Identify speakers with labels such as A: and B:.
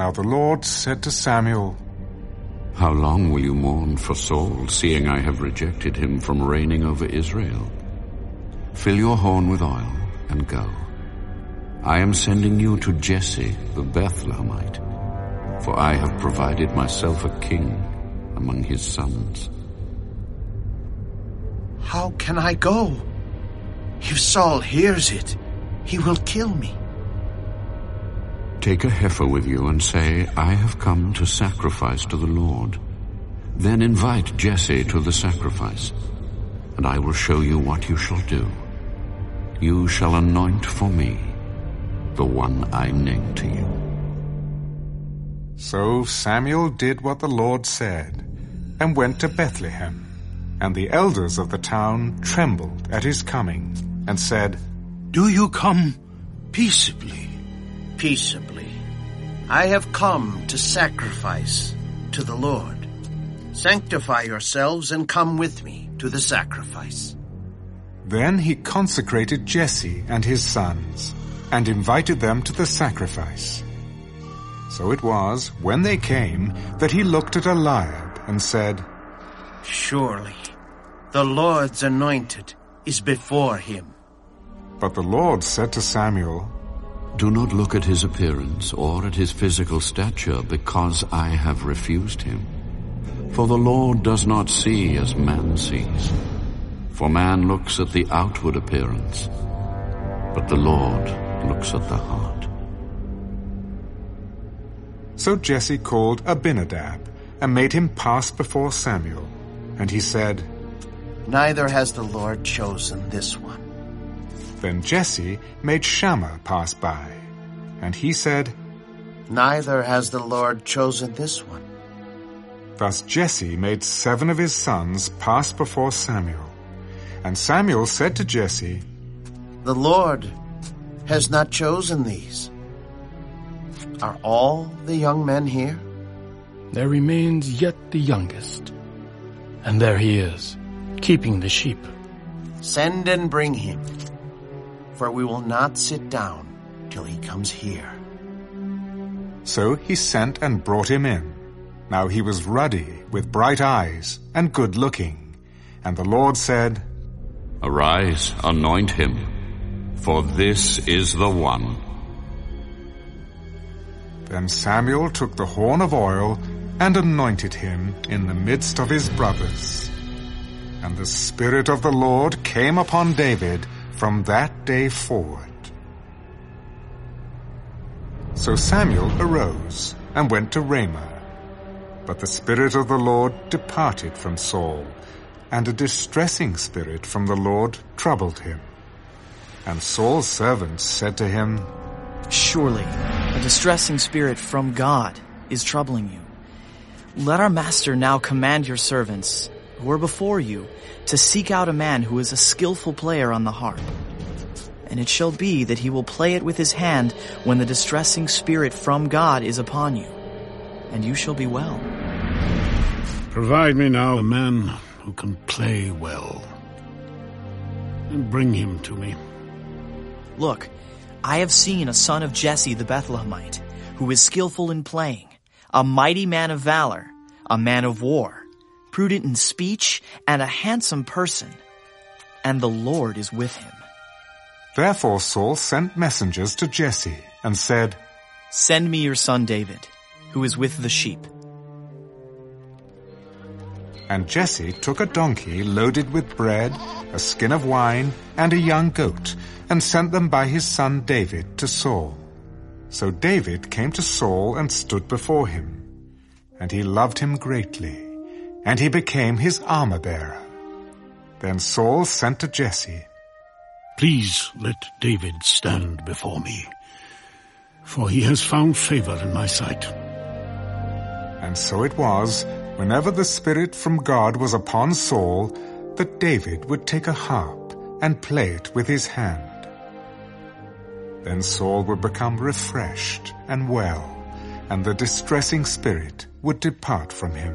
A: Now the Lord said to Samuel,
B: How long will you mourn for Saul, seeing I have rejected him from reigning over Israel? Fill your horn with oil and go. I am sending you to Jesse the Bethlehemite, for I have provided myself a king among his sons.
C: How can I go? If Saul hears it, he will kill me.
B: Take a heifer with you and say, I have come to sacrifice to the Lord. Then invite Jesse to the sacrifice, and I will show you what you shall do. You shall anoint for me the one I name to you.
A: So Samuel did what the Lord said, and went to Bethlehem. And the elders of the town trembled at his coming, and said,
D: Do you come peaceably?
C: Peaceably. I have come to sacrifice to the Lord. Sanctify yourselves and come with me to the sacrifice.
A: Then he consecrated Jesse and his sons, and invited them to the sacrifice. So it was, when they came, that he looked at Eliab and said,
C: Surely the Lord's anointed is before him.
A: But the Lord said to Samuel,
B: Do not look at his appearance or at his physical stature, because I have refused him. For the Lord does not see as man sees. For man looks at the outward appearance, but the Lord looks at the heart.
A: So Jesse called Abinadab, and made him pass before Samuel. And he said,
C: Neither has the Lord chosen this one.
A: Then Jesse made Shammah pass by, and he said,
C: Neither has the Lord chosen this one.
A: Thus Jesse made seven of his sons pass before Samuel. And Samuel said to Jesse,
C: The Lord has not chosen these. Are all the young men here?
E: There remains yet the youngest. And there he is, keeping the sheep.
C: Send and bring him, for we will not sit down till he comes here.
A: So he sent and brought him in. Now he was ruddy, with bright eyes, and good looking. And the Lord said,
B: Arise, anoint him, for this is the one.
A: Then Samuel took the horn of oil and anointed him in the midst of his brothers. And the Spirit of the Lord came upon David from that day forward. So Samuel arose and went to Ramah. But the Spirit of the Lord departed from Saul, and a distressing spirit from the Lord troubled him. And Saul's servants said to him,
F: Surely a distressing spirit from God is troubling you. Let our master now command your servants, who are before you, to seek out a man who is a skillful player on the harp. And it shall be that he will play it with his hand when the distressing spirit from God is upon you, and you shall be well.
D: Provide me now a man who can play well, and bring him to me.
F: Look, I have seen a son of Jesse the Bethlehemite, who is skillful in playing, a mighty man of valor, a man of war, prudent in speech, and a handsome person. And the Lord is with him.
A: Therefore Saul sent messengers to Jesse and said,
F: Send me your son David, who is with the sheep.
A: And Jesse took a donkey loaded with bread, a skin of wine, and a young goat, and sent them by his son David to Saul. So David came to Saul and stood before him. And he loved him greatly, and he became his armor-bearer. Then Saul sent to Jesse,
D: Please let David stand before me, for he has found favor in my sight.
A: And so it was, whenever the Spirit from God was upon Saul, that David would take a harp and play it with his hand. Then Saul would become refreshed and well, and the distressing spirit would depart from him.